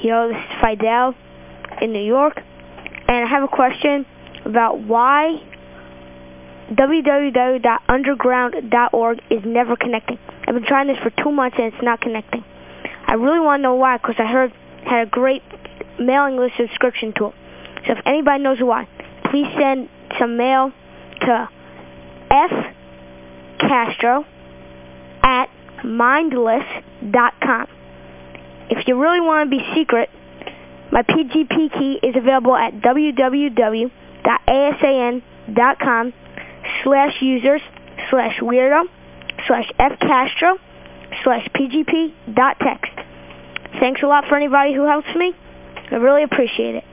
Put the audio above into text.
Yo, this is Fidel in New York, and I have a question about why www.underground.org is never connecting. I've been trying this for two months and it's not connecting. I really want to know why because I heard had a great mailing list subscription tool. So if anybody knows why, please send some mail to fcastro at mindless.com. If you really want to be secret, my PGP key is available at www.asan.com slash users slash weirdo slash fcastro slash pgp dot text. Thanks a lot for anybody who helps me. I really appreciate it.